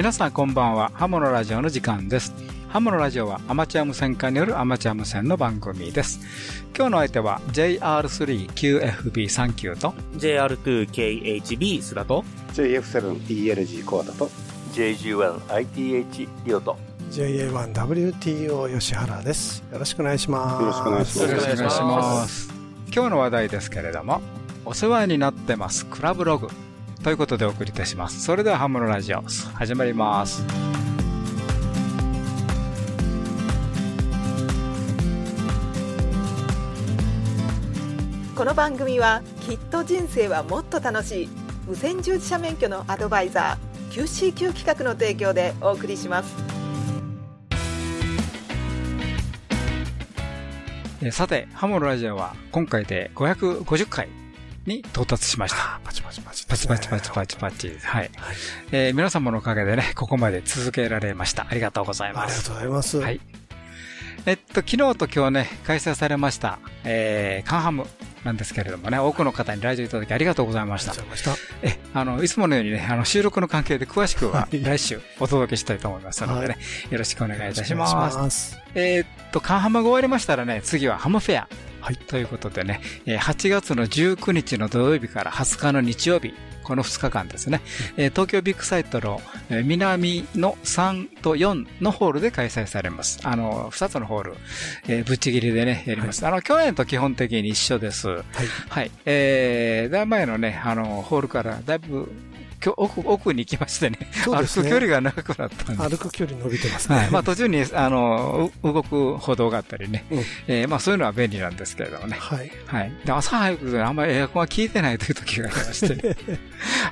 皆さんこんばんは。ハモのラジオの時間です。ハモのラジオはアマチュア無線化によるアマチュア無線の番組です。今日の相手は JR3QFB39 と JR2KHB スラと JF7ELG コアダと JG1ITH リオと。JA1WTO 吉原です。よろしくお願いします。よろしくお願いします。よろしくお願いします。今日の話題ですけれどもお世話になってますクラブログということでお送りいたします。それではハモのラジオ始まります。この番組はきっと人生はもっと楽しい。無線従事者免許のアドバイザー QCQ 企画の提供でお送りします。えーさてハモのラジオは今回で550回に到達しましたあパチパチパチ、パチパチパチパチパチ。はい。えー皆様のおかげでね、ここまで続けられました。ありがとうございあます。りがとうございます。はい。えっと、昨日と今日ね、開催されました、えーカンハムなんですけれどもね、多くの方に来場いただきありがとうございましたありがとう。ございましえ、あの、いつものようにね、あの、収録の関係で詳しくははい来週お届けしたいと思いますのでね、よろしくお願いいたします。ます。えーっと、カンハムが終わりましたらね、次はハムフェア。はいということでね、えー8月の19日の土曜日から20日の日曜日、この2日間ですね、えー東京ビッグサイトの、えー南の3と4のホールで開催されます。あの、2つのホール、えーぶっちぎりでね、やります。あの、去年と基本的に一緒です。はい。はい。えー、だ前のね、あの、ホールからだいぶ、きょ奥、奥に行きましてね、歩そうですねく距離が長くなったんで歩く距離伸びてますね。はい。まあ途中に、あの、う動く歩道があったりね。うんえーまあそういうのは便利なんですけれどもね。はい。はい。で、朝早くであんまりエアコンが効いてないという時がありまして。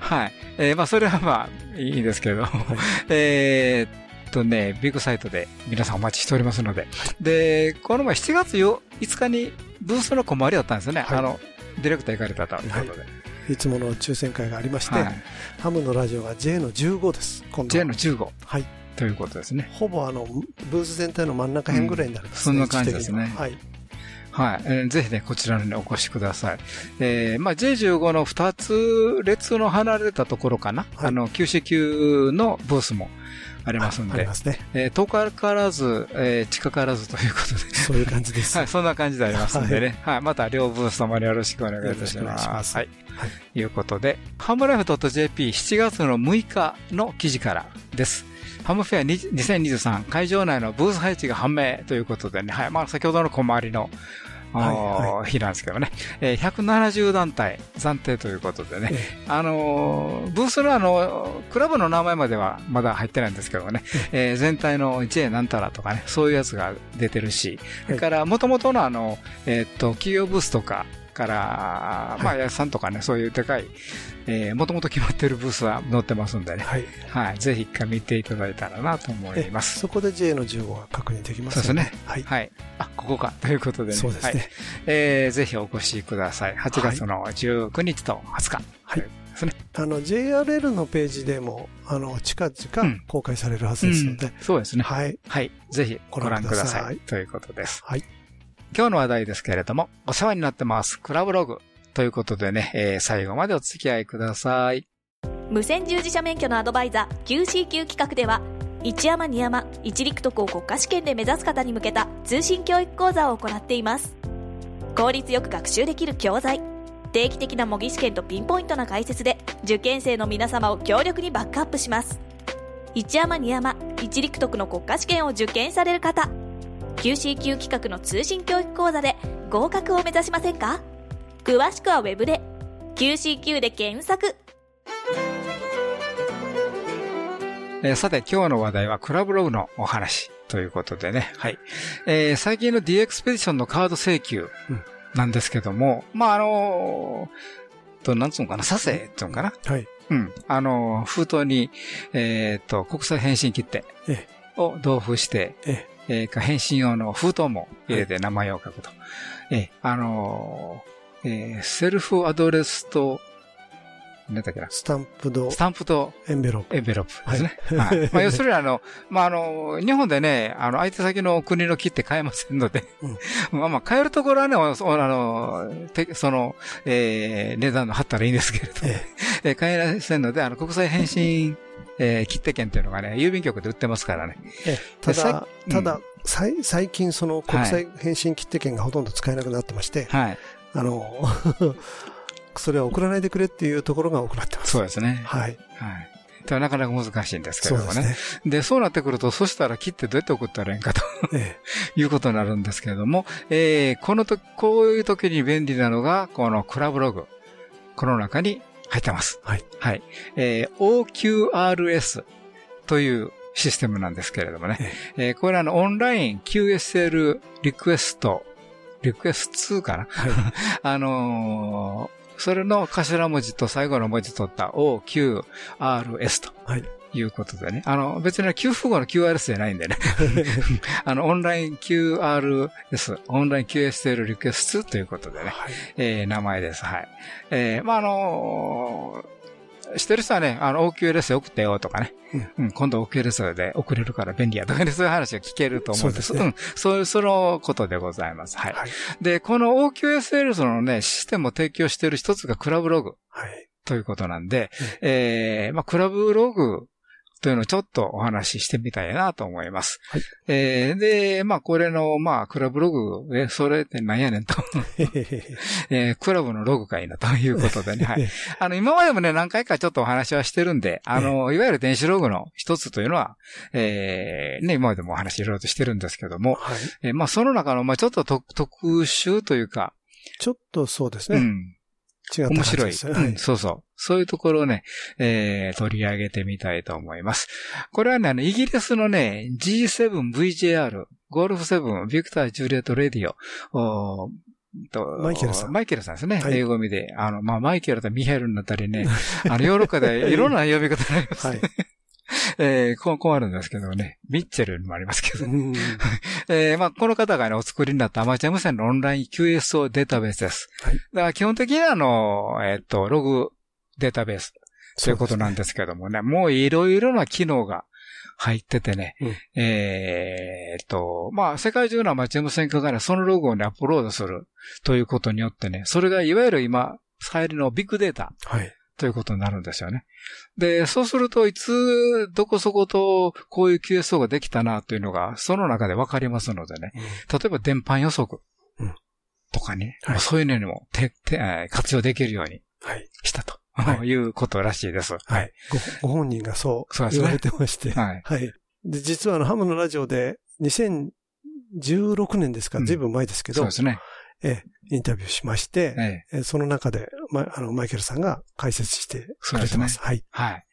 はい。えーまあそれはまあいいんですけれども。えーっとね、ビッグサイトで皆さんお待ちしておりますので。で、この前7月よ5日にブースの小回りだったんですよね。はいあの、ディレクター行かれたということで。いつもの抽選会がありまして、はい。ハムのラジオが J の15です。今度 J はの15はい。ということですね。ほぼあの、ブース全体の真ん中辺ぐらいになりますね。うんそんな感じですねははい。はい。えーぜひね、こちらにお越しください。えーまあ、J15 の2つ列の離れたところかな。はいあの、9C9 のブースもありますんで、ありますね。えー遠からず、えー近からずということで。そういう感じです。はい、そんな感じでありますんでね。はい、また両ブース様によろしくお願いいたしよろしくお願いしま。ますすはい。はいということで、ハムライフ .jp7 月の6日の記事からです。ハムフェア20 2023会場内のブース配置が判明ということでね、はい、まあ先ほどの小回りの、はい日なんですけどね、えー170団体暫定ということでね、えあのーブースのあの、クラブの名前まではまだ入ってないんですけどね、えー全体の J なんたらとかね、そういうやつが出てるし、それから元々のあの、えーっと、企業ブースとかから、まあ、はい安さんとかね、そういうでかい、えー、もともと決まってるブースは載ってますんでね、はい。はい、ぜひ一回見ていただいたらなと思います。そこで J の15が確認できますそうですね。はい。はい。あ、ここか。ということでね。はいそうですね。えー、ぜひお越しください。8月の19日と20日。はいですね。あの、JRL のページでも、あの、近うん々公開されるはずですので、うんそうですね。はい。はい。ぜひご覧ください。ご覧くださいということです。はい。今日の話題ですけれども、お世話になってます。クラブログ。ということでね、えー最後までお付き合いください。無線従事者免許のアドバイザー QCQ 企画では一山二山一陸徳を国家試験で目指す方に向けた通信教育講座を行っています効率よく学習できる教材定期的な模擬試験とピンポイントな解説で受験生の皆様を強力にバックアップします一山二山一陸徳の国家試験を受験される方 QCQ 企画の通信教育講座で合格を目指しませんか？詳しくはウェブで QCQ で検索えーさて、今日の話題はクラブログのお話ということでね。はい。えー最近の D エクスペディションのカード請求うんなんですけども、まあ、あのーと、なんつうのかな、サセっていうのかな？はい。うん。あのー封筒に、えっ、と、国際返信切手えを同封して、ええーか返信用の封筒も入れて名前を書くと。えーあのーえーセルフアドレスと何だっけな。スタンプドスタンプとエンベロープ。エンベロップですね。はい。まあ、要するにあの、まあ、あの、日本でね、あの、相手先の国の木って買えませんので、まあまあ、買えるところはね、おあの、てその、えー、値段の貼ったらいいんですけれど、ええー買えませんので、あの、国際返信、えー、切手券っていうのがね、郵便局で売ってますからね。ええたさだ、うんただ、さい最近その国際返信切手券がほとんど使えなくなってまして、はい。あの、それは送らないでくれっていうところが多くなってます。そうですね。はい。はい。なかなか難しいんですけれどもね。すね。で、そうなってくると、そしたら切ってどうやって送ったらいいんかとえ いうことになるんですけれども、えー、このと、こういう時に便利なのが、このクラブログ。この中に入ってます。はい。はい。えー、OQRS というシステムなんですけれどもね。えー、これはあの、オンライン QSL リクエスト、リクエスト2かな？えはい。あのーそれの頭文字と最後の文字取った OQRS と。はい。いうことでね。あの、別に給付後の QRS じゃないんでね。あの、オンライン QRS、オンライン QSL リクエストということでね。はい。えー名前です。はい。えーまあ、あのー知ってる人はね、あの、OQLS で送ってよとかね。うん、今度 OQLS で送れるから便利やとかね、そういう話が聞けると思うんです。そうですねん。そういう、そのことでございます。はい。はい。で、この OQSL のね、システムを提供している一つがクラブログはい。ということなんで、えーまあ、クラブログというのをちょっとお話ししてみたいなと思います。はいえーで、まあ、これの、まあ、クラブログ、え、それって何やねんと。えークラブのログかいなということでね。はい。あの、今までもね、何回かちょっとお話はしてるんで、あの、いわゆる電子ログの一つというのは、えーね、今までもお話いろいろとしてるんですけども、はい。えーまあ、その中の、まあ、ちょっと特特殊というか、ちょっとそうですね。うん。違った感面白い。はうん、そうそう。そういうところをね、えー、取り上げてみたいと思います。これはね、あの、イギリスのね、G7VJR、ゴルフ7、ビクター・ジュリエット・レディオ、おーとマイケルさんマイケルさんですね。はい英語読みで。あの、まあ、マイケルとミハエルになったりね、あの、ヨーロッパでいろんな呼び方になります、ね。はい。えー、こう困るんですけどね。ミッチェルにもありますけどう。ん えーまあ、この方がね、お作りになったアマチュア無線のオンライン QSO データベースです。はいだから基本的にはあの、えっ、と、ログデータベースということなんですけどもね、もういろいろな機能が入っててね、うんえーっと、まあ、世界中のアマチュア無線化がね、そのログをね、アップロードするということによってね、それがいわゆる今、使えるのビッグデータはい。ということになるんですよね。で、そうすると、いつ、どこそこと、こういう QSO ができたな、というのが、その中でわかりますのでね。例えば、電波予測うん。とかね。はいもうそういうのにもてて、えー活用できるようにはい。したと。、はいうことらしいです。ははいい。ごご本人がそう言われてまして。はい。はい。で、実はあの、ハムのラジオで、2016年ですか、うんずいぶん前ですけど、そうですね。ええ、インタビューしまして、えええその中で、ま、あの、マイケルさんが解説してくれてます。そうはい。はい。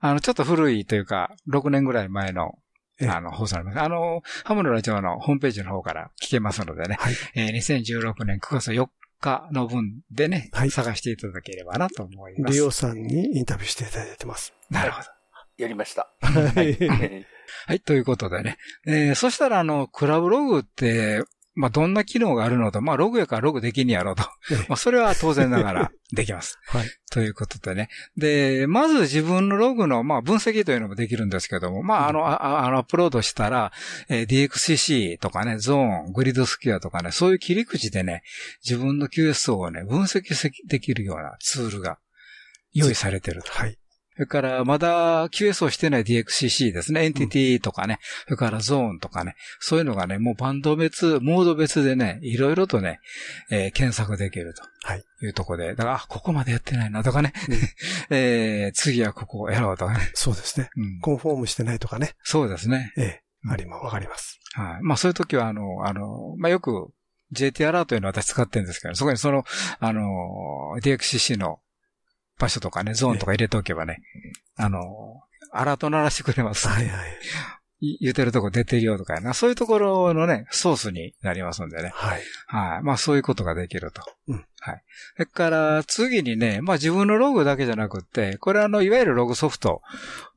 あの、ちょっと古いというか、6年ぐらい前の、ええあの、放送になります。あの、ハムのラジオのホームページの方から聞けますのでね。はい。えー2016年9月4日の分でね、はい探していただければなと思います。リオさんにインタビューしていただいてます。なるほど。やりました。はい。はい、ということでね。えーそしたら、あの、クラブログって、まあ、どんな機能があるのと、まあ、ログやからログできんやろうと。ええ まあ、それは当然ながら できます。はい。ということでね。で、まず自分のログの、まあ、分析というのもできるんですけども、まあ、あの、あああの、アップロードしたら、えー DXCC とかね、ゾーン、グリッドスキュアとかね、そういう切り口でね、自分の QSO をね、分析できるようなツールが用意されてると。はい。それから、まだ QS をしてない DXCC ですね。エンティティとかね。それからゾーンとかね。そういうのがね、もうバンド別、モード別でね、いろいろとね、えー検索できると。はい。いうところで。だから、あ、ここまでやってないなとかね。えー次はここをやろうとかね。そうですね。うん。コンフォームしてないとかね。そうですね。ええ。ありもわかります。はい。まあそういう時は、あの、あの、まあよく JT アラートというのを私使ってるんですけど、そこにその、あの、DXCC の場所とかね、ゾーンとか入れておけばね、あの、アラート鳴らしてくれます。はいはい。い言ってるとこ出てるよとかやな。そういうところのね、ソースになりますんでね。はい。はい。まあそういうことができると。うんはい。それから次にね、まあ自分のログだけじゃなくって、これはあの、いわゆるログソフト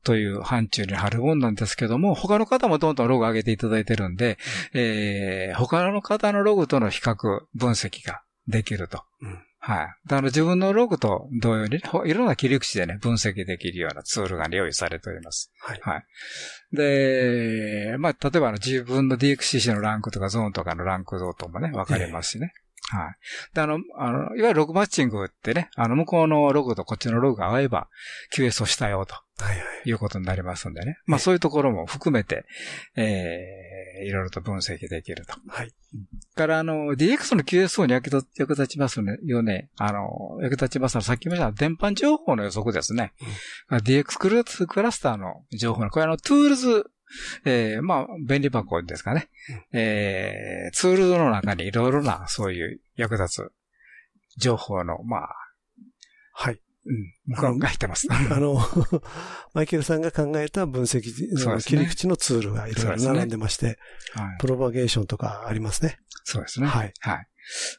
という範疇に貼るもんなんですけども、他の方もどんどんログ上げていただいてるんで、えー、他の方のログとの比較、分析ができると。うんはい。だから自分のログと同様にいろんな切り口でね、分析できるようなツールが、ね、用意されております。はい。はい。で、まあ、例えばあの自分の DXCC のランクとかゾーンとかのランク像ともね、わかりますしね。はい。で、あの、あの、いわゆるログマッチングってね、あの、向こうのログとこっちのログが合えば、QS をしたよとはいはい。いうことになりますんでね。まあ、そういうところも含めて、えー、いろいろと分析できると。はい。から、あの、DX の QSO に役立役立ちますよね。あの、役立ちますのは、さっき言いました電波情報の予測ですね。DX クラスクラスターの情報の、これあの、 Tools、えー、まあ、便利箱ですかね。えー、ツールの中にいろいろな、そういう役立つ情報の、まあ、はい。うん、項目が入ってます。あの、マイケルさんが考えた分析の切り口のツールがいろいろ並んでまして、はい。プロパゲーションとかありますね。そうですね。はい。はい。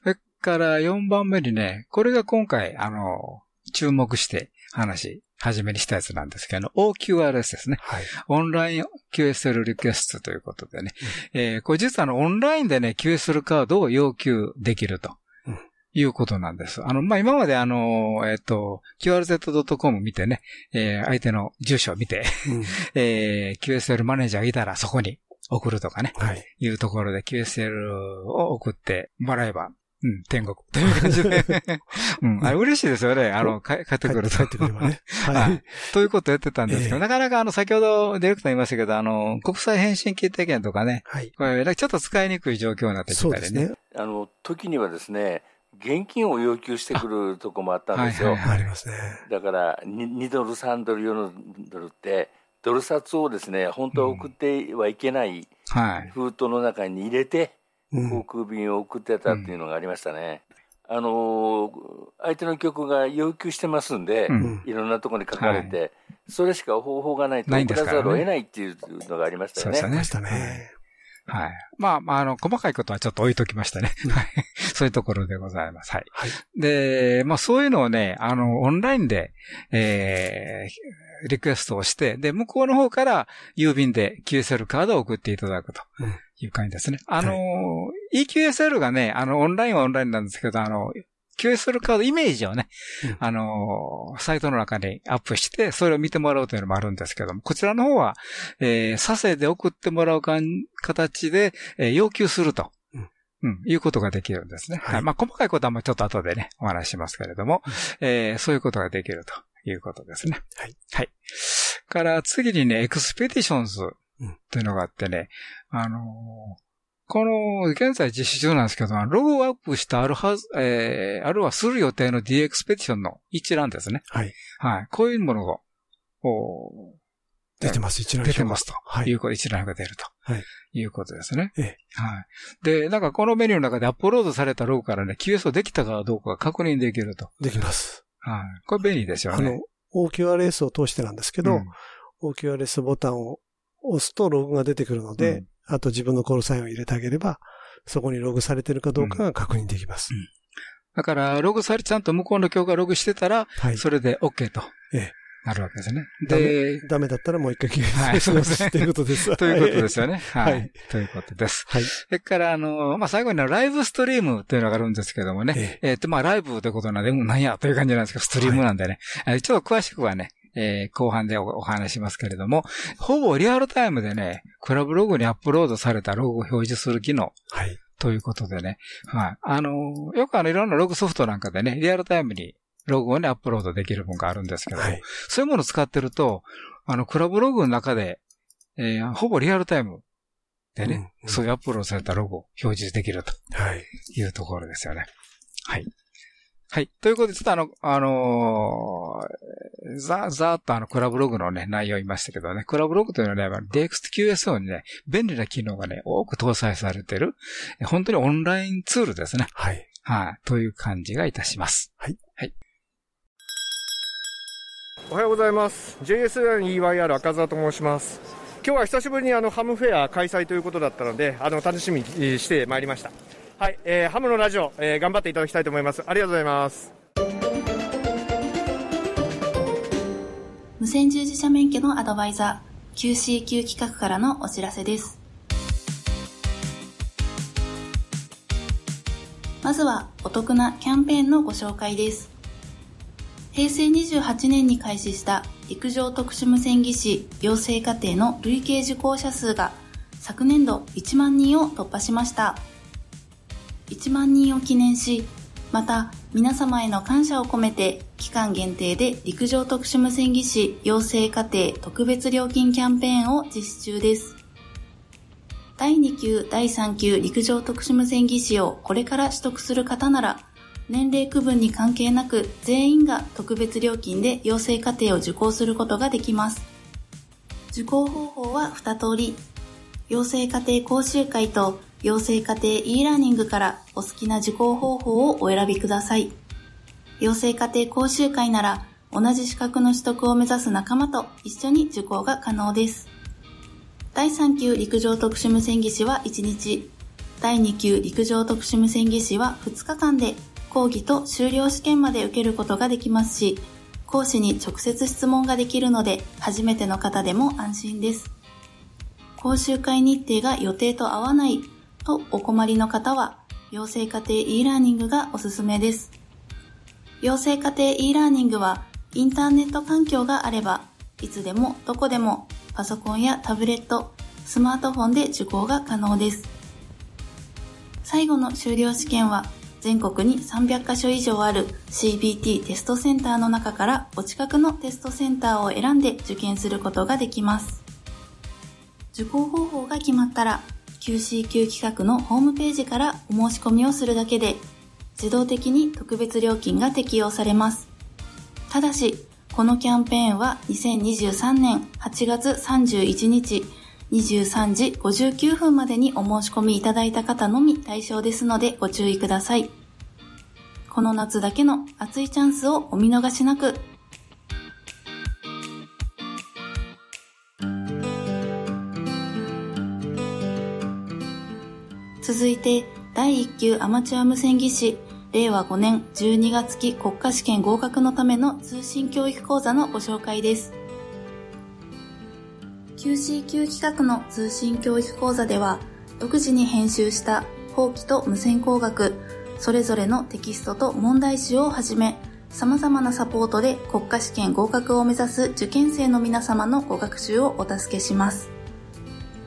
それから4番目にね、これが今回、あの、注目して話、初めにしたやつなんですけど、OQRS ですね。はい。オンライン QSL リクエストということでね。えーこれ実はあの、オンラインでね、QSL カードを要求できるとうん。いうことなんです。あの、まあ、今まであの、えっ、と、QRZ.com 見てね、えー相手の住所を見て、うん えー QSL マネージャーがいたらそこに送るとかね。はい。いうところで QSL を送ってもらえば、うん、天国という感じで。うん、あれ嬉しいですよね。あの、か帰ってくると。帰ってくればね。ははいい。ということをやってたんですけど、ええなかなかあの、先ほどディレクター言いましたけど、あの、国際返信決定権とかね、はい。これ、ちょっと使いにくい状況になってきたりね。そうですね。あの、時にはですね、現金を要求してくるとこもあったんですよ。はいはいありますね。だから2、2ドル、3ドル、4ドルって、ドル札をですね、本当は送ってはいけないはい。封筒の中に入れて、うん航空便を送ってたっていうのがありましたね。あのー相手の局が要求してますんで、うんいろんなところに書かれて、それしか方法がないと送らざるを得ないっていうのがありましたよね。そうでありましたね。はい。まあ、まあ、あの、細かいことはちょっと置いときましたね。はい。そういうところでございます。はい。はい。で、まあそういうのをね、あの、オンラインで、えー、リクエストをして、で、向こうの方から郵便で QSL カードを送っていただくとうんいう感じですね。あの、EQSL がね、あの、オンラインはオンラインなんですけど、あの、QSL カードイメージをね、うんあの、サイトの中にアップして、それを見てもらうというのもあるんですけども、こちらの方は、えー、 SASE で送ってもらうかん形で、えー要求すると。うんうん、いうことができるんですね。はいはい。まあ、細かいことはまあちょっと後でね、お話ししますけれども、えーそういうことができるということですね。はい。はい。から次にね、 Expeditions うんというのがあってね、あのーこの、現在実施中なんですけど、ログアップしたあるはず、えー、あるいはする予定の D エクスペディションの一覧ですね。はい。はい。こういうものが、お出てます、一覧出てますと。はいいうこと、一覧が出ると。はい。いうことですね。ええはい。で、なんかこのメニューの中でアップロードされたログからね、QS をできたかどうかが確認できると。できます。はい。これ便利ですよね。あの、OQRS を通してなんですけど、うん OQRS ボタンを押すとログが出てくるので、うんあと自分のコールサインを入れてあげれば、そこにログされてるかどうかが確認できます。だから、ログされ、ちゃんと向こうの教がログしてたら、はい。それで OK とええなるわけですね。で、ダメだったらもう一回消はいしますということです。ということですよね。ははいい。ということです。はい。それから、あの、まあ、最後にライブストリームというのがあるんですけどもね。ええっと、まあ、ライブということなんで、もうなんやという感じなんですけど、ストリームなんでね。えーちょっと詳しくはね、えー後半でおお話ししますけれども、ほぼリアルタイムでね、クラブログにアップロードされたログを表示する機能はい。ということでね。はい。あの、よくあの、いろんなログソフトなんかでね、リアルタイムにログをね、アップロードできる分があるんですけども、はい。そういうものを使ってると、あの、クラブログの中で、えーほぼリアルタイムでね、うんうんそういうアップロードされたログを表示できるとはい。いうところですよね。はい。はい。ということで、ちょっとあの、あのーざ、ざーっとあの、クラブログのね、内容を言いましたけどね、クラブログというのはね、DXQSO にね、便利な機能がね、多く搭載されている、え本当にオンラインツールですね。はい。はい。という感じがいたします。おはようございます。JSEYR 赤澤と申します。今日は久しぶりにあのハムフェア開催ということだったので、あの楽しみにしてまいりました。はい、えーハムのラジオ、えー頑張っていただきたいと思います。ありがとうございます。無線従事者免許のアドバイザー QCQ 企画からのお知らせです。まずはお得なキャンペーンのご紹介です。平成28年に開始した陸上特殊無線技師養成課程の累計受講者数が昨年度1万人を突破しました。1万人を記念し、また皆様への感謝を込めて期間限定で陸上特殊無線技師養成課程特別料金キャンペーンを実施中です。第2級、第3級陸上特殊無線技師をこれから取得する方なら、年齢区分に関係なく全員が特別料金で養成課程を受講することができます。受講方法は2通り。養成課程講習会と養成課程 e ラーニングからお好きな受講方法をお選びください。養成課程講習会なら同じ資格の取得を目指す仲間と一緒に受講が可能です。第3級陸上特殊無線技師は1日、第2級陸上特殊無線技師は2日間で講義と修了試験まで受けることができますし、講師に直接質問ができるので初めての方でも安心です。講習会日程が予定と合わないとお困りの方は、養成課程 e ラーニングがおすすめです。養成課程 e ラーニングはインターネット環境があれば、いつでもどこでもパソコンやタブレット、スマートフォンで受講が可能です。最後の修了試験は全国に300カ所以上ある CBT テストセンターの中からお近くのテストセンターを選んで受験することができます。受講方法が決まったら QCQ 企画のホームページからお申し込みをするだけで自動的に特別料金が適用されます。ただし、このキャンペーンは2023年8月31日23時59分までにお申し込みいただいた方のみ対象ですのでご注意ください。この夏だけの熱いチャンスをお見逃しなく。続いて、第1級アマチュア無線技師令和5年12月期国家試験合格のための通信教育講座のご紹介です。QCQ 企画の通信教育講座では、独自に編集した法規と無線工学、それぞれのテキストと問題集をはじめ、様々なサポートで国家試験合格を目指す受験生の皆様のご学習をお助けします。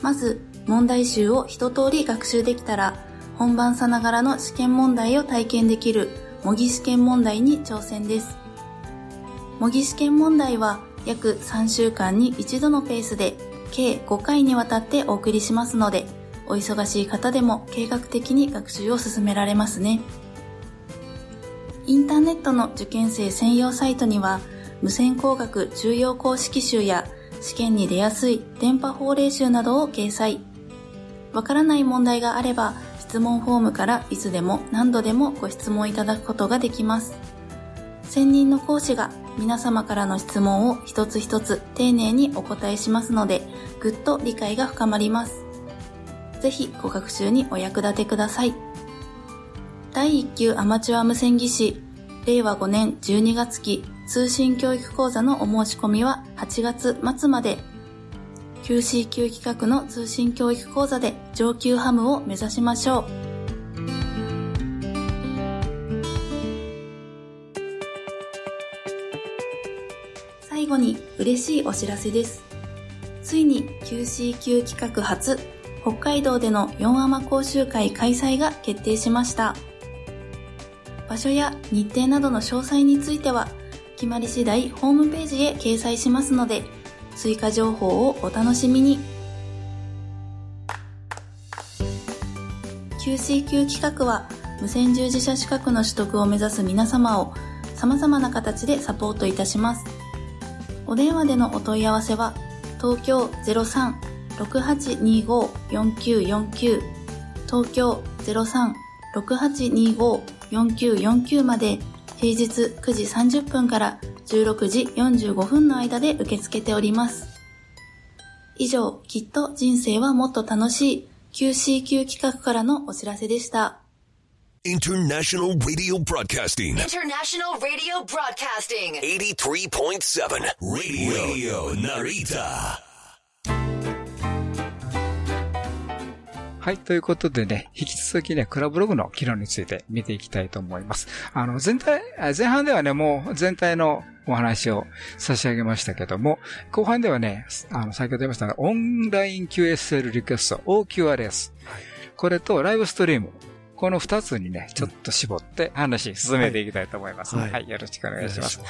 まず、問題集を一通り学習できたら、本番さながらの試験問題を体験できる模擬試験問題に挑戦です。模擬試験問題は約3週間に一度のペースで計5回にわたってお送りしますので、お忙しい方でも計画的に学習を進められますね。インターネットの受験生専用サイトには、無線工学重要公式集や試験に出やすい電波法令集などを掲載。わからない問題があれば、質問フォームからいつでも何度でもご質問いただくことができます。専任の講師が皆様からの質問を一つ一つ丁寧にお答えしますので、ぐっと理解が深まります。ぜひご学習にお役立てください。第1級アマチュア無線技師、令和5年12月期通信教育講座のお申し込みは8月末まで QCQ 企画の通信教育講座で上級ハムを目指しましょう。最後に嬉しいお知らせです。ついに QCQ 企画初北海道での4アマ講習会開催が決定しました。場所や日程などの詳細については決まり次第ホームページへ掲載しますので追加情報をお楽しみに。QCQ 企画は無線従事者資格の取得を目指す皆様を様々な形でサポートいたします。お電話でのお問い合わせは東京03-6825-4949東京03-6825-4949まで平日9時30分から16時45分の間で受け付けております。以上、きっと人生はもっと楽しい QCQ 企画からのお知らせでした。International Radio Broadcasting. International Radio Broadcasting. 83.7 Radio, Narita. はい。ということでね、引き続きね、クラブログの機能について見ていきたいと思います。あの、全体、あ前半ではね、もう全体のお話を差し上げましたけども、後半ではね、あの、先ほど言いましたが、オンライン QSL リクエスト OQRS。これとライブストリーム。この二つにね、ちょっと絞って話進めていきたいと思います、ねはいはい。よろしくお願いします。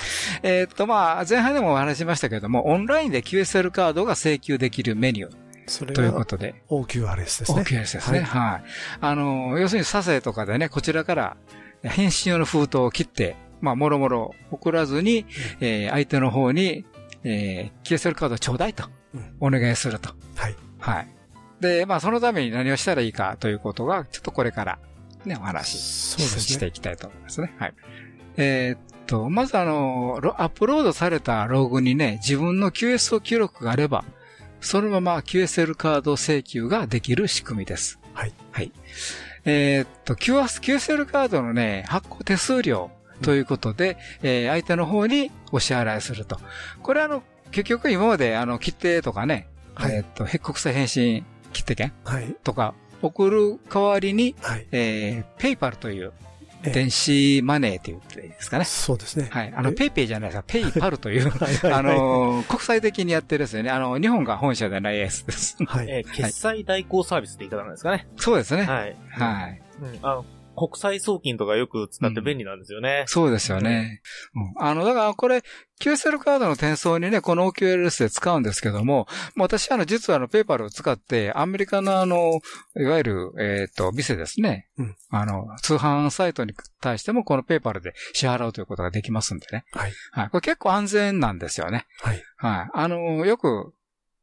えーっと、まあ、前半でもお話ししましたけども、オンラインで QSL カードが請求できるメニュー。それがということで。OQRS ですね。OQRS ですね。はい。あの、要するに、サセとかでね、こちらから返信用の封筒を切って、まあ、もろもろ送らずに、えー相手の方に、えー、QSL カードちょうだいと、お願いすると。はい。はい。で、まあ、そのために何をしたらいいかということが、ちょっとこれから、ね、お話し,、ねしていきたいと思いますね。はい。えーっと、まずあの、ロアップロードされたログにね、自分の QSO 記録があれば、そのまま QSL カード請求ができる仕組みです。はい。はい。えーっと、QS QSL カードのね、発行手数料ということで、えー相手の方にお支払いすると。これあの、結局今まであの、切手とかね、えーっと、へ国際返信切手券はい。とか送る代わりに、はい。えー、ペイパルというええ電子マネーって言っていいですかね。そうですね。はい。あの、ペイペイじゃないですか、ペイパルという、あのー、国際的にやってるですよね。あの、日本が本社ではないやつです。はい。えー決済代行サービスって言い方なんですかね。そうですね。はい。はい。うん。あの、国際送金とかよく使って便利なんですよね。そうですよね。うんあの、だからこれ、QSL カードの転送にね、この OQLS で使うんですけども、私あの、実はあの、ペーパルを使って、アメリカのあの、いわゆる、えっ、と、店ですね。うんあの、通販サイトに対してもこのペーパルで支払うということができますんでね。はい。はい。これ結構安全なんですよね。はい。はい。あの、よく、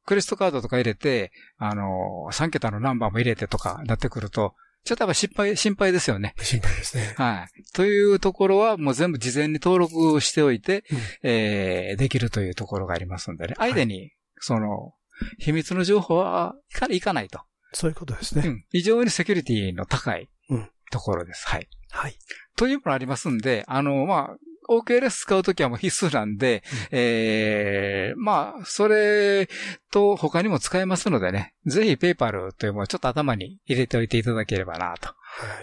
クレジットカードとか入れて、あの、3桁のナンバーも入れてとかなってくると、ちょっとやっぱ心配、心配ですよね。心配ですね。はい。というところはもう全部事前に登録しておいて、えーできるというところがありますんでね。相手に、その、秘密の情報はいかいかないと。そういうことですね。うん。非常にセキュリティの高いうんところです。はい。はい。というものありますんで、あの、まあ、OKLS 使うときはもう必須なんで、えー、まあ、それと他にも使えますのでね、ぜひペーパルというものをちょっと頭に入れておいていただければな、とは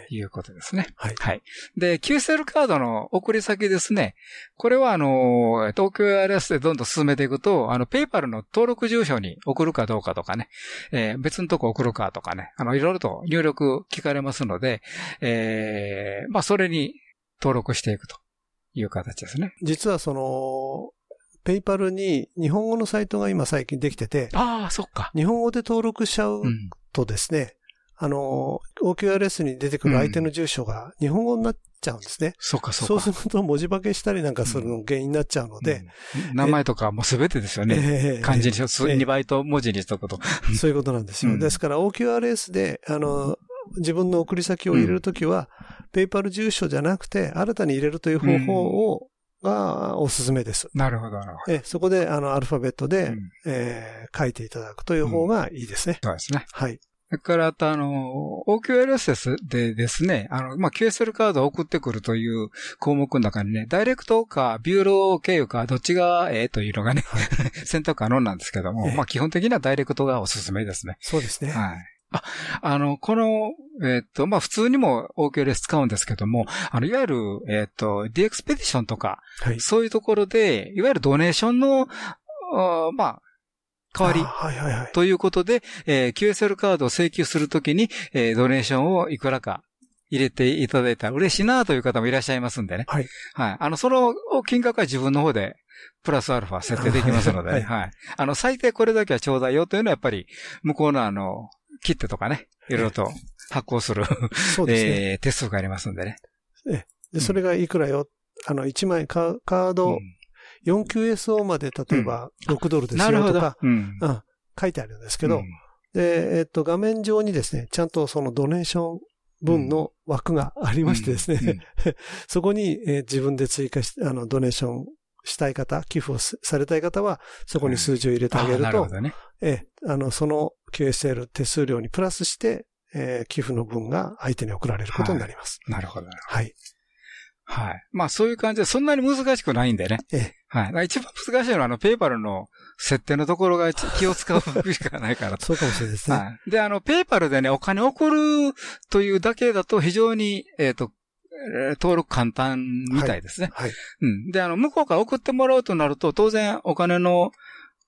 い。いうことですね。はい。はい。で、QSL カードの送り先ですね。これはあの、東京 RS でどんどん進めていくと、あの、ペイパルの登録住所に送るかどうかとかね、えー別のとこ送るかとかね、あの、いろいろと入力聞かれますので、えーまあ、それに登録していくという形ですね。実はその、ペイパルに日本語のサイトが今最近できてて、ああ、そっか。日本語で登録しちゃううん。とですね、あの、OQRS に出てくる相手の住所が日本語になっちゃうんですね。そっか、そっか。そうすると文字化けしたりなんかするの原因になっちゃうので、うん名前とかもすべてですよね。ええ漢字にしよう。ええ2倍と文字にしとくと。そういうことなんですよ。うんですから OQRS で、あの、自分の送り先を入れるときは、ペイパル住所じゃなくて、新たに入れるという方法を、がおすすめです。なるほど、なるほど。えそこで、あの、アルファベットで、うんえー書いていただくという方がいいですね。そうですね。はい。それから、あと、あの、OQLS でですね、あの、まあ、QSL カードを送ってくるという項目の中にね、ダイレクトか、ビューロー経由か、どっちがええというのがね、選択可能なんですけども、ええまあ、基本的にはダイレクトがおすすめですね。そうですね。はい。あ、あの、この、えっと、まあ、普通にも OQLS 使うんですけども、あの、いわゆる、えっと、D エクスペディションとか、はい。そういうところで、いわゆるドネーションの、あまあ、代わりあはいはいはい。ということで、えー QSL カードを請求するときに、えードネーションをいくらか入れていただいたら嬉しいなという方もいらっしゃいますんでね。はい。はい。あの、その金額は自分の方で、プラスアルファ設定できますので、ははいい、はい。あの、最低これだけはちょうだいよというのはやっぱり、向こうのあの、切手とかね、いろいろと発行する、そうですね。えー、手数がありますんでね。で、それがいくらよ、あの、1枚カカード、うん。4QSO まで例えば6ドルですよとか、。うん。うん、書いてあるんですけど、うん。で、えっと、画面上にですね、ちゃんとそのドネーション分の枠がありましてですね、うん。うん。そこに、えー自分で追加し、あの、ドネーションしたい方、寄付をすされたい方は、そこに数字を入れてあげあると、なるほどね。えーあの、その QSL 手数料にプラスして、えー寄付の分が相手に送られることになります。なるほど。なるほどはい。はい。まあそういう感じで、そんなに難しくないんでね。ええはい。一番難しいのは、あの、ペイパルの設定のところがち気を使うしかないからと。そうかもしれないですね。はい。で、あの、ペイパルでね、お金送るというだけだと非常に、えっ、ー登録簡単みたいですね。はい。うん。で、あの、向こうから送ってもらうとなると、当然お金の、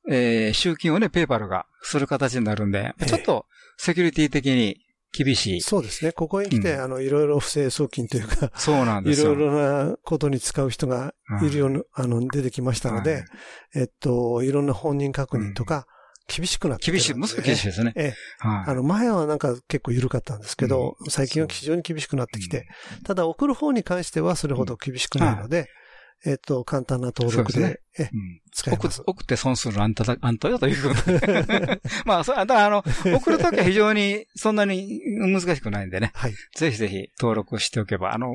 えー集金をね、ペイパルがする形になるんで、ええちょっとセキュリティ的に厳しい。そうですね。ここに来て、うんあの、いろいろ不正送金というか、そうなんですよ。いろいろなことに使う人がいるように、あの、出てきましたので、はいえっと、いろんな本人確認とか、厳しくなって厳しい、るんものすごい厳しいですね。ええ。はい。あの、前はなんか結構緩かったんですけど、最近は非常に厳しくなってきて、ただ送る方に関してはそれほど厳しくないので、えっと、簡単な登録で、えうん使えます。送送って損するあんただ、あんたよということで。まあ、そだからあの、送るときは非常にそんなに難しくないんでね。はい。ぜひぜひ登録しておけば、あの、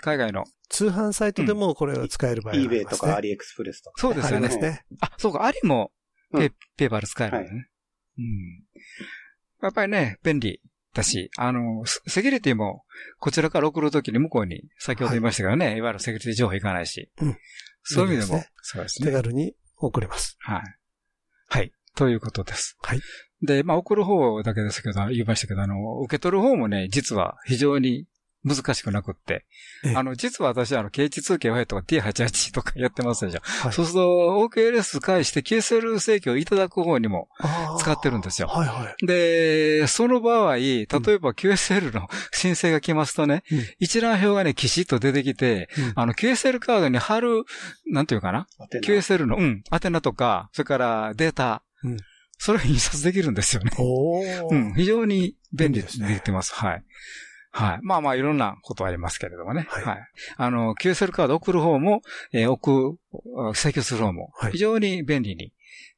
海外の、通販サイトでもこれを使える場合があり eBay ますね。とかアリエクスプレスとか。そうですよねあ。ね。あ、そうか、アリもペ,、うんペーパール使えるんだね。うん。やっぱりね、便利だし、あの、セセキュリティも、こちらから送るときに向こうに、先ほど言いましたけどね、い、わゆるセキュリティ情報いかないし、うんそういう意味でも、便利ですね手そうですね。軽に送れます。はい。はい。ということです。はい。で、まあ、送る方だけですけど、言いましたけど、あの、受け取る方もね、実は非常に難しくなくって、ええあの、実は私、あの、KH2KY とか T88 とかやってますでしょ。はいそうすると、OKLS 返して QSL 請求をいただく方にも使ってるんですよ。はいはい。で、その場合、例えば QSL の申請が来ますとね、うん一覧表がね、きちっと出てきて、うんあの、QSL カードに貼る、なんていうかな？アテナ ?QSL の、うん、宛名とか、それからデータ、うんそれが印刷できるんですよね。うん、非常に便利ですねできてます。はい。はい。まあまあ、いろんなことありますけれどもね。はいはい。あの、QSL カード送る方も、えー送る、請求する方もはい、非常に便利に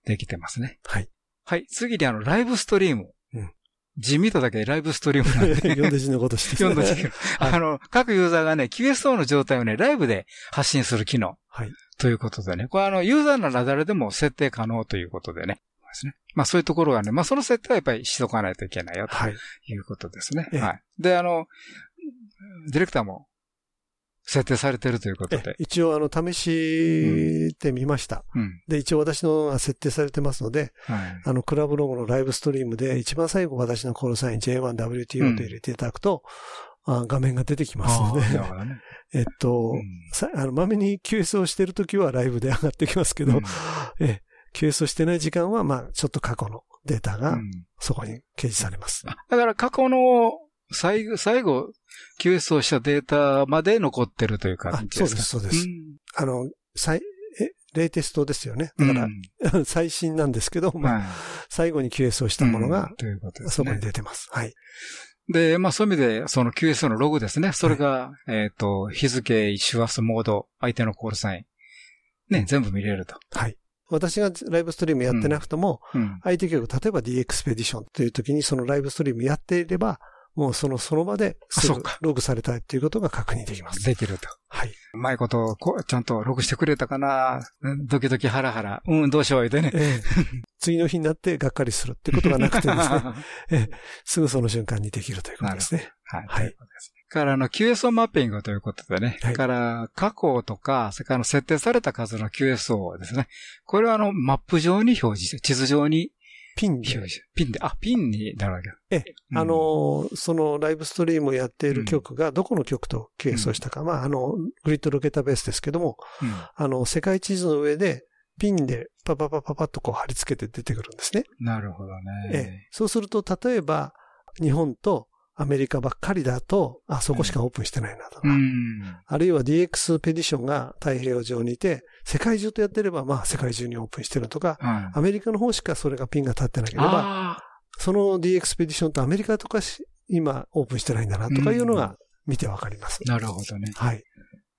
できてますね。はい。はい。次にあの、ライブストリーム。うん地味とだけライブストリームなんで。読んで字のことして読んだ時あの、各ユーザーがね、QSO の状態をね、ライブで発信する機能。はい。ということでね。これあの、ユーザーなら誰でも設定可能ということでね。ですね。まあそういうところがね、まあその設定はやっぱりしとかないといけないよとはい。いうことですね。ええはい。で、あの、ディレクターも設定されてるということえで。一応、あの、試してみました。うん。で、一応私のが設定されてますので、はい。あの、クラブロゴのライブストリームで、一番最後私のコールサイン J1WTO と入れていただくと、あ画面が出てきますのでね。えっと、うんさあの、まめに QS をしてるときはライブで上がってきますけど、うんえ、QS をしてない時間は、まあ、ちょっと過去のデータがうんそこに掲示されます。あだから過去の最後、最後、QS をしたデータまで残ってるという感じですか？あそうですそうですんあの、最、え、レイテストですよね。だから、うん 最新なんですけど、まあ、はい最後に QS をしたものがそこにね。出てます。はい。で、まあそういう意味で、その QS のログですね。それが、えっ、と、日付、手話数、モード、相手のコールサイン。ね、全部見れると。はい。私がライブストリームやってなくても、うん。相手局、例えば D エクスペディションという時にそのライブストリームやっていれば、もうその、その場ですぐあそうかログされたということが確認できます。できると。はい。うまいこと、こうちゃんとログしてくれたかな？うんドキドキハラハラ。うん、どうしよう、言うてね。ええ次の日になってがっかりするってことがなくてですね、ええすぐその瞬間にできるということですね。はい。はいといから、あの、QSO マッピングということでね。はいから、過去とか、それから設定された数の QSO ですね。これはあの、マップ上に表示して、地図上にピンで。表示。ピンで、あ、ピンになるわけ。ええ、うんあのー、そのライブストリームをやっている局がどこの局と QS をしたか、まあ、あの、グリッドロケータベースですけども、うん。あの、世界地図の上でピンでパパパパパッとこう貼り付けて出てくるんですね。なるほどええね。そうすると、例えば、日本とアメリカばっかりだと、あ、そこしかオープンしてないなとか、うん。あるいは DX ペディションが太平洋上にいて、世界中とやってれば、まあ世界中にオープンしてるとか、はい。アメリカの方しかそれがピンが立ってなければ、あその DX ペディションとアメリカとかし今オープンしてないんだなとかいうのが見てわかります。あ、なるほどね。はい。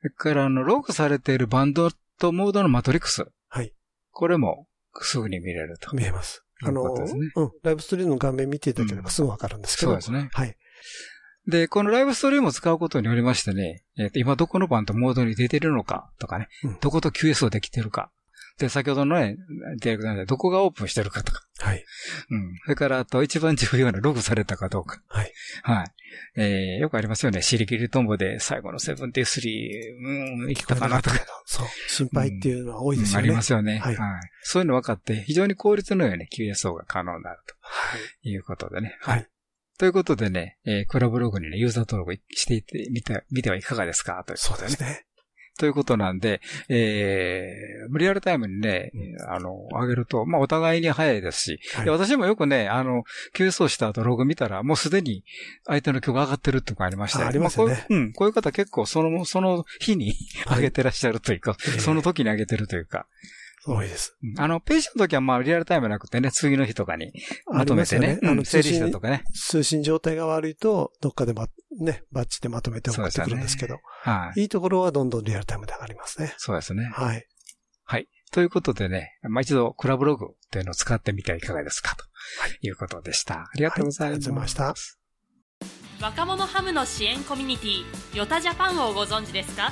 それから、あの、ログされているバンドとモードのマトリックス。はい。これも、すぐに見れると。見えます。あの、ねうん。ライブストリームの画面見ていただければすぐわかるんですけど。そうですね。はい。で、このライブストリームを使うことによりましてね、えっ、と、今どこのバンドモードに出てるのかとかね、うんどこと QS をできてるか。で、先ほどのね、ディレクターでどこがオープンしてるかとか。はい。うん。それから、あと、一番重要なログされたかどうか。はい。はい。えー、よくありますよね。シリキリトンボで最後のセブンティスリー、うん、生きたかなとか。そう。心配っていうのは多いですよね。ありますよね。ははいい。そういうの分かって、非常に効率のように QSO が可能になると。いうことでね。はい。ということでね、えー、クラブログにね、ユーザー登録していってみて、みてはいかがですか？ということでね。そうですね。ということなんで、えー、リアルタイムにね、あの、上げると、まあ、お互いに早いですし、はい。で私もよくね、あの、QSO した後ログ見たら、もうすでに相手の曲上がってるっていうのがありまして、あありますよね。あこういううん、こういう方結構その、その日に 上げてらっしゃるというか、ええその時に上げてるというか、多いです。うんあの、ページの時はまあリアルタイムなくてね、次の日とかにまとめてね、ねあのうん整理したとかね。通信状態が悪いと、どっかでま、ね、バッチでまとめて送ってくるんですけど、はい。いいところはどんどんリアルタイムで上がりますね。そうですね。はい。はい。ということでね、まあ、一度クラブログというのを使ってみてはいかがですか？ということでした。ありがとうございます。はいありがとうございました。若者ハムの支援コミュニティヨタジャパンをご存知ですか？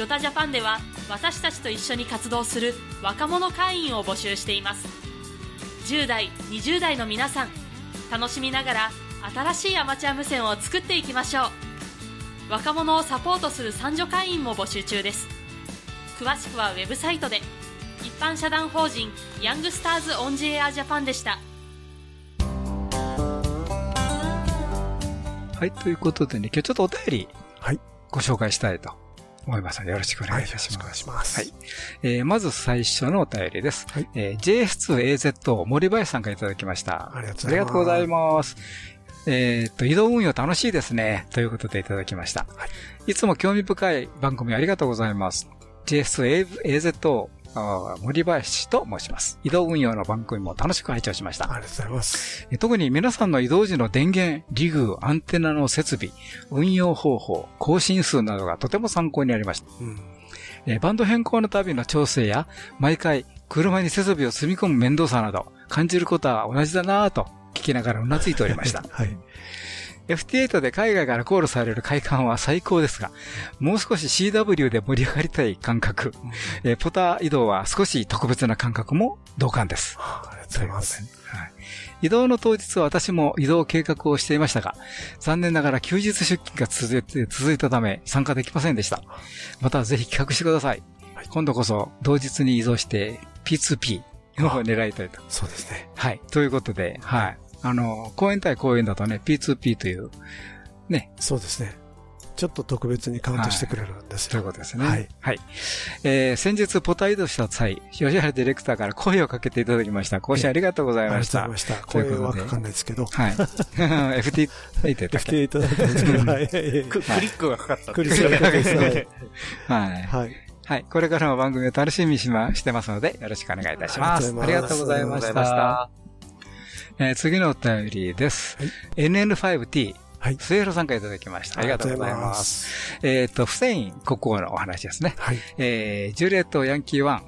ヨタジャパンでは私たちと一緒に活動する若者会員を募集しています10代20代の皆さん楽しみながら新しいアマチュア無線を作っていきましょう若者をサポートする参助会員も募集中です詳しくはウェブサイトで一般社団法人ヤングスターズオンジエアジャパンでしたはい。ということでね、今日ちょっとお便り、はい。ご紹介したいと思いますので、よろしくお願いいたします。お願いします。はい。えーまず最初のお便りです。えー JS2AZ 森林さんからいただきました。ありがとうございますありがとうございます。えーっと、移動運用楽しいですね。ということでいただきました。い、つも興味深い番組ありがとうございます。JS2AZ あー森林と申します。移動運用の番組も楽しく拝聴しました。ありがとうございます。え特に皆さんの移動時の電源、リグ、アンテナの設備、運用方法、更新数などがとても参考になりました。うん。えーバンド変更のたびの調整や、毎回、車に設備を積み込む面倒さなど、感じることは同じだなぁと聞きながらうなずいておりました。はい。FT8 で海外からコールされる快感は最高ですが、もう少し CW で盛り上がりたい感覚、えーポタ移動は少し特別な感覚も同感です。ありがとうございます。はい移動の当日は私も移動計画をしていましたが、残念ながら休日出勤が続いて続いたため参加できませんでした。またぜひ企画してください。今度こそ同日に移動して P2P を狙いたいと。そうですね。はい。ということで、はい。あの、公園対公園だとね、P2P という、ね。そうですね。ちょっと特別にカウントしてくれるんですよ。ということですね。はい。はい。えー先日ポタ移動した際、吉原ディレクターから声をかけていただきました。更新ありがとうございました。ありがとうございました。声はかかんないですけど。はい。FT8 だっけ FT8 だったんですけど、はい。ククリックがかかった。クリックがかかったですね。はい。はい。はい。これからの番組を楽しみにしま、してますので、よろしくお願いいたします。あありがとうございました。えー次のお便りです。NN5T。はい。末広さんからいただきました。ありがとうございます。す。えっ、と、フセイン国王のお話ですね。はい。えー、ジュレット・ヤンキー1、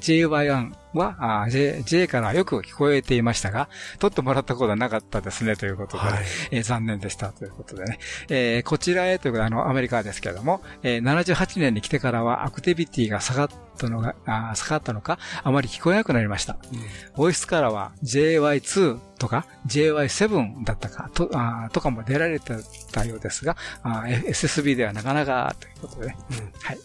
JY1 は、あー J、J からよく聞こえていましたが、取ってもらったことはなかったですね、ということで、はいえー残念でした、ということでね。えーこちらへということで、あの、アメリカですけれども、えー78年に来てからはアクティビティが下がったのが、あー下がったのか、あまり聞こえなくなりました。王室からは JY2 とか JY7 だったかとあーとかも出られてたようですが、SSB ではなかなかということでね。はい。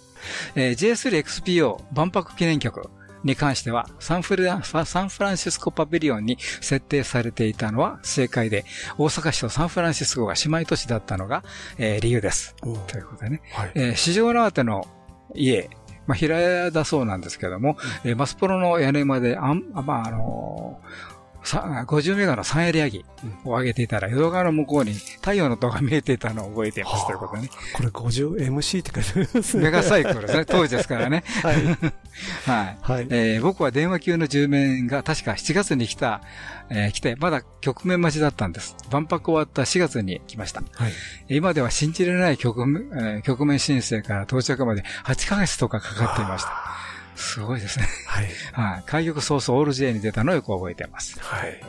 えー J3XPO 万博記念局に関してはサンフラン、サンフランシスコパビリオンに設定されていたのは正解で、大阪市とサンフランシスコが姉妹都市だったのが、えー理由です。ということでね。はい。えー市場縄手の家、まあ、平屋だそうなんですけども、えーマスプロの屋根まで、あん、あまあ、あのーさ50メガの3エリアギを上げていたら、淀川の向こうに太陽の塔が見えていたのを覚えていますということでね。これ 50MC って書いてありますね。メガサイクルですね、当時ですからね。はい。はい。はい。えー僕は電話級の10面が確か7月に来た、えー来て、まだ局面待ちだったんです。万博終わった4月に来ました。はい。今では信じられない局面、えー局面申請から到着まで8ヶ月とかかかっていました。すごいですね。はい。はい。開局早々オール J に出たのをよく覚えてます。はい。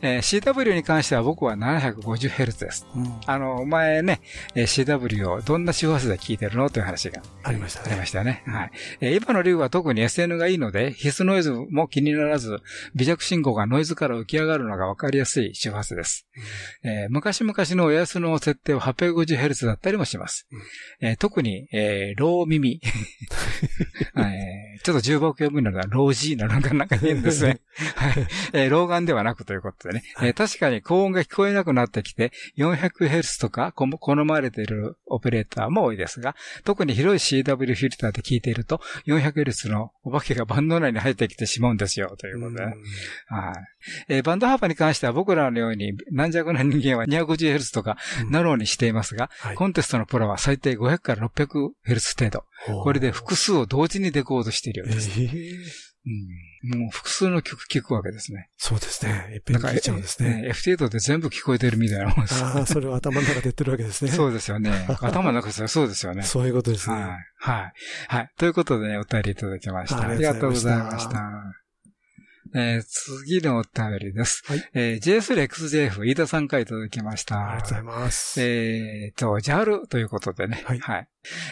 えー CW に関しては僕は 750Hz です。うんあの、前ね、えー CW をどんな周波数で聞いてるの？という話がありましたありまね。したよね。はい。えー今の竜は特に SN がいいので、必須ノイズも気にならず、微弱信号がノイズから浮き上がるのがわかりやすい周波数です。えー昔々のおやすの設定は 850Hz だったりもします。えー特に、えーロー耳。え ーちょっと重箱読むのがロー G なのかなんか変ですね。はい。えー老眼ではなくということでね。えー確かに高音が聞こえなくなってきて、400Hz とかこ好まれているオペレーターも多いですが、特に広い CW フィルターで聞いていると、400Hz のお化けがバンド内に入ってきてしまうんですよ、ということでね。はい。えーバンド幅に関しては僕らのように軟弱な人間は 250Hz とかナローにしていますが、はいコンテストのプロは最低500から 600Hz 程度。これで複数を同時にデコードしているようえです。ーうん、もう複数の曲聞くわけですね。そうですね。いっぺんに聞いちゃうんですね。え FT8 で全部聞こえてるみたいなもんです。ああ、それは頭の中で言ってるわけですね。そうですよね。頭の中で。そうですよね。そういうことですね。はい。はい。はい。ということでね、お便りいただきました。ありがとうございましたえー次のお便りです。はいえー JS-XJF 飯田さんからいただきました。ありがとうございます。えーと、JAL ということでね。はい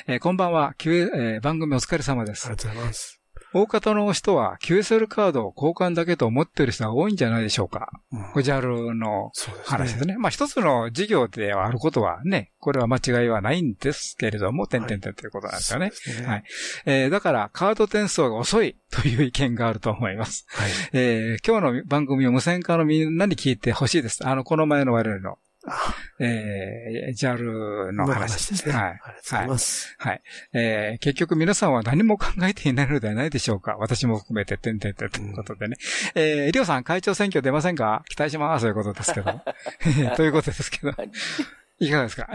えーこんばんは、えー番組お疲れ様ですあり。がとうございます。大方の人は QSL カードを交換だけと思ってる人が多いんじゃないでしょうか。うんこれ JAL のそうです話ですね。まあ一つの事業ではあることはね、これは間違いはないんですけれども、点々点ということなんですよね。そうですねはい。えーだから、カード転送が遅いという意見があると思います。はい。えー今日の番組を無線化のみんなに聞いてほしいです。あの、この前の我々の、あえー、JAL のの話話ですね。はいありがとうございます。はい。えー結局皆さんは何も考えていないのではないでしょうか。私も含めて、てんてんてんということでね。えー、りょうさん、会長選挙出ませんか？期待します。ということですけど。ということですけど。いかがですか？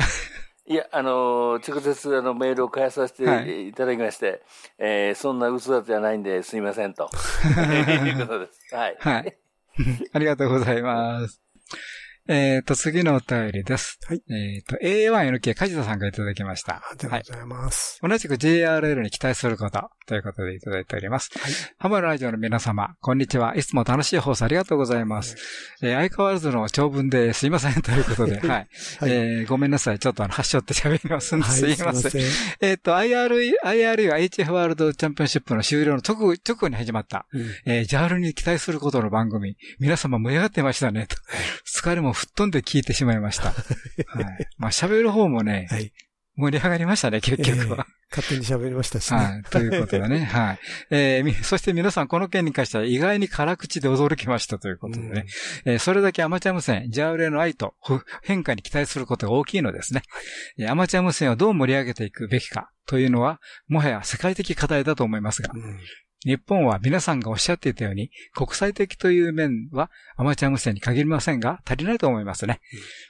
いや、あのー直接あのメールを返させていただきまして、えーそんな嘘だじゃないんですいませんと。いうことです。はい。はい。ありがとうございます。えっ、と、次のお便りです。はいえっ、と、A1NK 梶田さんがいただきました。ありがとうございます。同じく JRL に期待することということでいただいております。はいハムラジオの皆様、こんにちは。いつも楽しい放送ありがとうございます。えー相変わらずの長文ですいません ということで、はい。はいえーごめんなさい。ちょっとあの、発祥って喋りますんで、はい、すいません。すいません。えっ、と、IRE、IRE は HF ワールドチャンピオンシップの終了の直後直後に始まった、うんえー、JAL に期待することの番組。皆様盛り上がってましたね、と。疲れも吹っ飛んで聞いてしまいました。はい。まあ、喋る方もね、はい。盛り上がりましたね、結局は。勝手に喋りましたしね。はい。ということでね。はい。えーみそして皆さんこの件に関しては意外に辛口で驚きましたということでね。えーそれだけアマチュア無線、ジャウレの愛とふ変化に期待することが大きいのですね。えーアマチュア無線をどう盛り上げていくべきかというのは、もはや世界的課題だと思いますが、うん日本は皆さんがおっしゃっていたように、国際的という面はアマチュア無線に限りませんが、足りないと思いますね。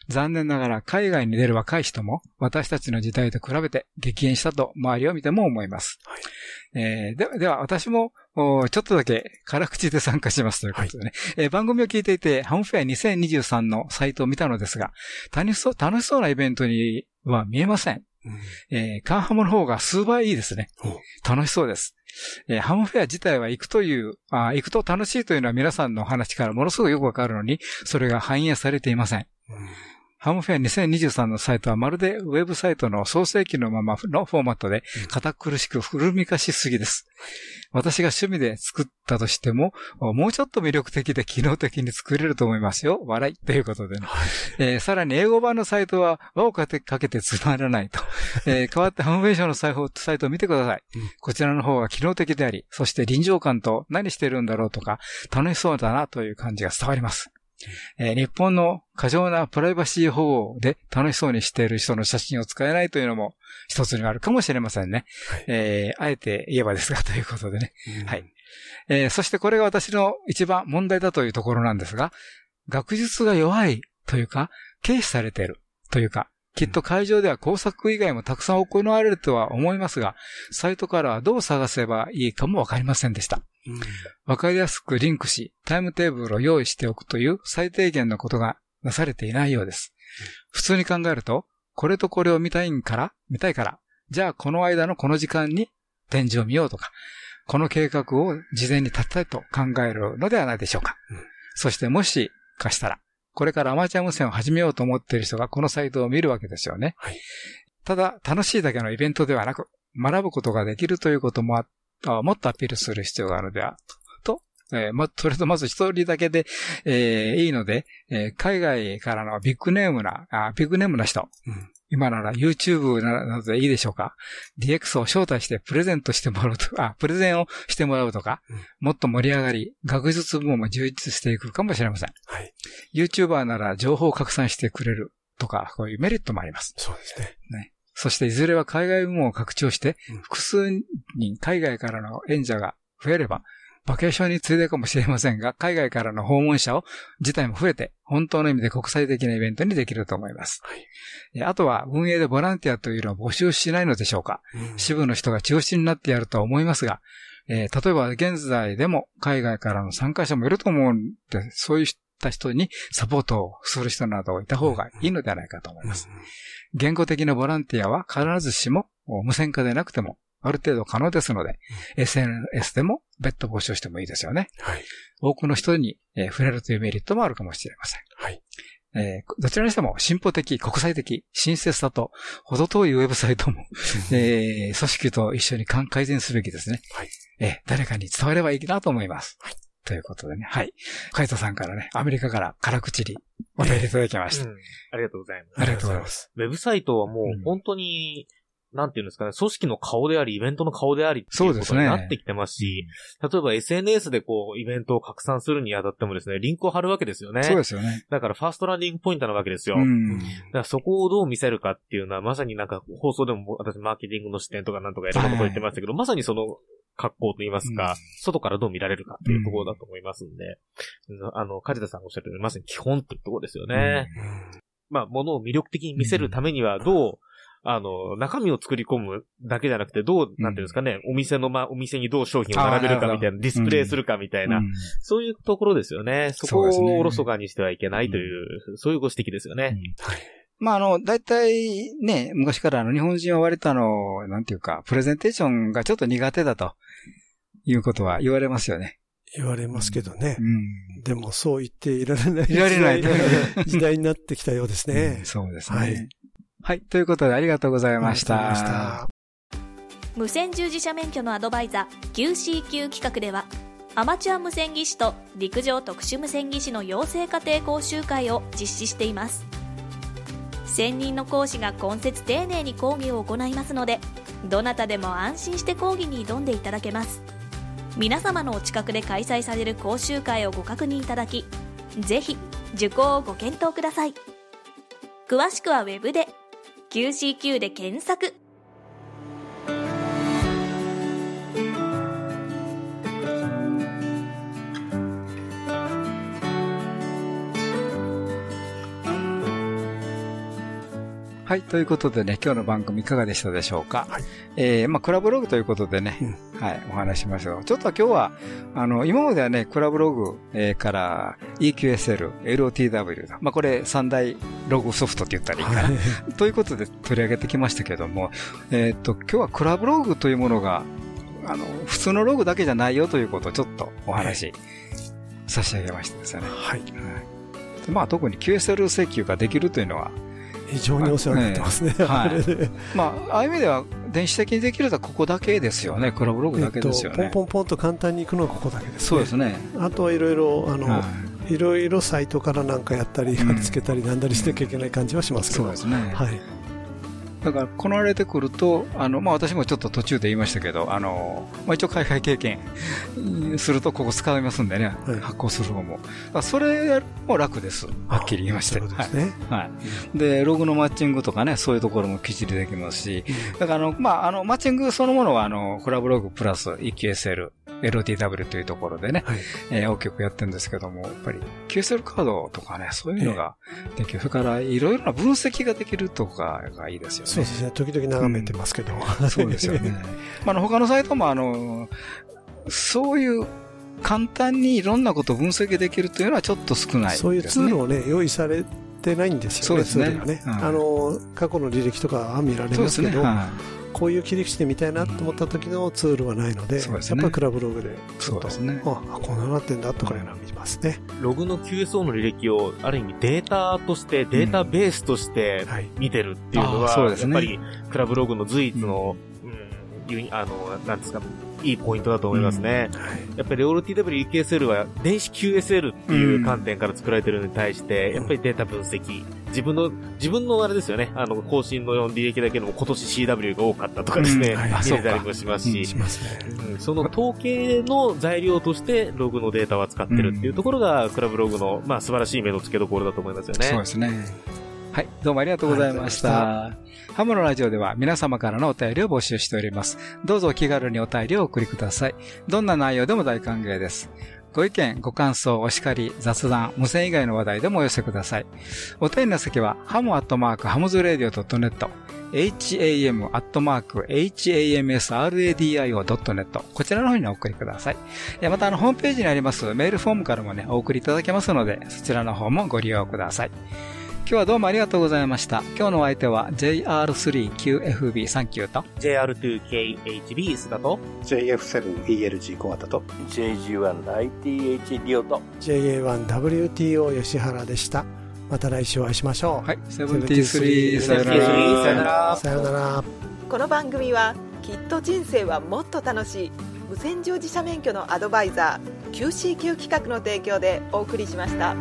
残念ながら海外に出る若い人も私たちの時代と比べて激減したと周りを見ても思います。えーではでは私もおちょっとだけ辛口で参加しますということでね、えー番組を聞いていてハムフェア2023のサイトを見たのですが、楽しそう楽しそうなイベントには見えません。えーカンハムの方が数倍いいですね。楽しそうです。えーハムフェア自体は行くというあ、行くと楽しいというのは皆さんの話からものすごくよくわかるのに、それが反映されていません。ハムフェア2023のサイトはまるでウェブサイトの創世記のままのフォーマットで堅苦しく古みかしすぎです。私が趣味で作ったとしても、もうちょっと魅力的で機能的に作れると思いますよ。笑い。ということでね。えーさらに英語版のサイトは輪をかけてつまらないと。えー代わってハムフェアションのサイトサイトを見てください。こちらの方が機能的であり、そして臨場感と何してるんだろうとか、楽しそうだなという感じが伝わります。えー日本の過剰なプライバシー保護で楽しそうにしている人の写真を使えないというのも一つにあるかもしれませんね。えーあえて言えばですがということでね。はい。えーそしてこれが私の一番問題だというところなんですが、学術が弱いというか、軽視されているというか、きっと会場では工作以外もたくさん行われるとは思いますが、サイトからはどう探せばいいかもわかりませんでした。わかりやすくリンクし、タイムテーブルを用意しておくという最低限のことがなされていないようです。普通に考えると、これとこれを見たいんから、見たいから、じゃあこの間のこの時間に展示を見ようとか、この計画を事前に立てたいと考えるのではないでしょうか。そしてもしかしたら、これからアマチュア無線を始めようと思っている人がこのサイトを見るわけですよね。ただ、楽しいだけのイベントではなく、学ぶことができるということもああもっとアピールする必要があるのでは、と、えーま、それとまず一人だけで、えーいいので、えー海外からのビッグネームな、あビッグネームな人、今なら YouTube などでいいでしょうか ?DX を招待してプレゼントしてもらうと、あ、プレゼンをしてもらうとか、もっと盛り上がり、学術部門も充実していくかもしれません。YouTuber なら情報を拡散してくれるとか、こういうメリットもあります。そうですね。ね。そしていずれは海外部門を拡張して、複数人海外からの演者が増えれば、バケーションについでかもしれませんが、海外からの訪問者を自体も増えて、本当の意味で国際的なイベントにできると思います。えあとは、運営でボランティアというのを募集しないのでしょうか。支部の人が中心になってやるとは思いますが、えー例えば現在でも海外からの参加者もいると思うんで、そういった人にサポートをする人などいた方がいいのではないかと思います。言語的なボランティアは必ずしも無線化でなくてもある程度可能ですので、SNS でも別途募集してもいいですよね。多くの人に、えー触れるというメリットもあるかもしれません。えーどちらにしても進歩的、国際的、親切さと、程遠いウェブサイトも、えー組織と一緒に改善すべきですね。えー誰かに伝わればいいなと思います。ということでね。はい。カイトさんからね、アメリカから辛口にお便りいただきました。うんありがとうございます。ありがとうございます。ウェブサイトはもう本当に、なんていうんですかね、組織の顔であり、イベントの顔でありっていううことそですねになってきてますし、例えば SNS でこう、イベントを拡散するにあたってもですね、リンクを貼るわけですよね。そうですよね。だからファーストランディングポイントなわけですよ。うんだからそこをどう見せるかっていうのは、まさになんか放送でも私マーケティングの視点とかなんとかいろんなこと言ってましたけど、まさにその格好と言いますか、外からどう見られるかっていうところだと思いますんで、あの、梶田さんがおっしゃったように、まさに基本っていうところですよね。まあ、ものを魅力的に見せるためには、どう、あの、中身を作り込むだけじゃなくて、どう、なんていうんですかね、お店の、まあ、お店にどう商品を並べるかみたいな、ディスプレイするかみたいな、うん。そういうところですよね。そこをおろそかにしてはいけないという、そういうご指摘ですよね。まあ、あの、大体ね、昔からあの、日本人は割とあの、なんていうか、プレゼンテーションがちょっと苦手だと、いうことは言われますよね。言われますけどね。でもそう言っていられないいられない時代 時代になってきたようですね。そうですね。はい。はい。ということでありがとうございましありがとうございまた。無線従事者免許のアドバイザー QCQ 企画ではアマチュア無線技師と陸上特殊無線技師の養成家庭講習会を実施しています専任の講師が今節丁寧に講義を行いますのでどなたでも安心して講義に挑んでいただけます皆様のお近くで開催される講習会をご確認いただきぜひ受講をご検討ください。詳しくはウェブで QCQ で検索。はい。ということでね、今日の番組いかがでしたでしょうか？えー、まあ、クラブログということでね、はい、お話ししましたが、ちょっと今日は、あの、今まではね、クラブログ、えーから EQSL、LOTW まあ、これ三大ログソフトって言ったらいいかな。ということで取り上げてきましたけども、えっ、と、今日はクラブログというものが、あの、普通のログだけじゃないよということをちょっとお話し差し上げましたですよね。はい。でまあ、特に QSL 請求ができるというのは、非常にお世話になってますね。ええはい。まあ、ああいう意味では、電子的にできるのはここだけですよね。クラブログだけですよね。えっとポンポンポンと簡単に行くのはここだけです、ね。そうですね。あとはいろいろ、あの、、はいろいろサイトからなんかやったり、貼り付けたりなんだりしなきゃいけない感じはしますけど。そうですねはい。だから、こなれてくると、あの、まあ、私もちょっと途中で言いましたけど、あの、まあ、一応海外経験うんするとここ使いますんでね、発行する方も。あそれも楽です。はっきり言いまして。そうですね。はい。はい。で、ログのマッチングとかね、そういうところもきっちりできますし、だから、あの、まあ、あの、マッチングそのものは、あの、クラブログプラス EQSL、LTW というところでね、えー大きくやってるんですけども、やっぱり QSL カードとかね、そういうのができる。それから、いろいろな分析ができるとかがいいですよね。そうですね。時々眺めてますけど。そうですよね。まあ、あの、他のサイトも、あの、そういう簡単にいろんなことを分析できるというのはちょっと少ないですね。そういうツールをね、用意されってないんですよね、そうですねね。うんあの、過去の履歴とかは見られそうですね。ますけど、はこういう切り口で見たいなと思った時のツールはないので、ですね。やっぱりクラブログでちょっと、そうですね。あ、あこんなのなってんだとかいうのは見ますね。ログの QSO の履歴を、ある意味データとして、データベースとしてはい。見てるっていうのは、そうですね。やっぱり、クラブログの随一の、うん、ユニあの、なんですか、いいポイントだと思いますね。やっぱり OLTW UKSL は電子 QSL っていう観点から作られてるのに対して、やっぱりデータ分析。自分の、自分のあれですよね、あの、更新の履歴だけでも今年 CW が多かったとかですね、うん。はい見れたりもしますし、その統計の材料としてログのデータを扱ってるっていうところが、クラブログの、まあ素晴らしい目の付けどころだと思いますよね。そうですね。はい、どうもありがとうございました。ハムのラジオでは皆様からのお便りを募集しております。どうぞお気軽にお便りをお送りください。どんな内容でも大歓迎です。ご意見、ご感想、お叱り、雑談、無線以外の話題でもお寄せください。お便りの先は、ハムアットマークハムズラディオ .net、ham アットマーク hamsradio.net こちらの方にお送りください。また、あの、ホームページにありますメールフォームからもね、お送りいただけますので、そちらの方もご利用ください。今日はどうもありがとうございました。今日のお相手は JR3QFB サンキューと JR2KHB 須田と JF7ELG 小型と JG1ITH リオと JA1WTO 吉原でした。また来週お会いしましょう。はい、73さよなら。さよならさよなら。この番組はきっと人生はもっと楽しい無線乗自社免許のアドバイザー QCQ 企画の提供でお送りしました。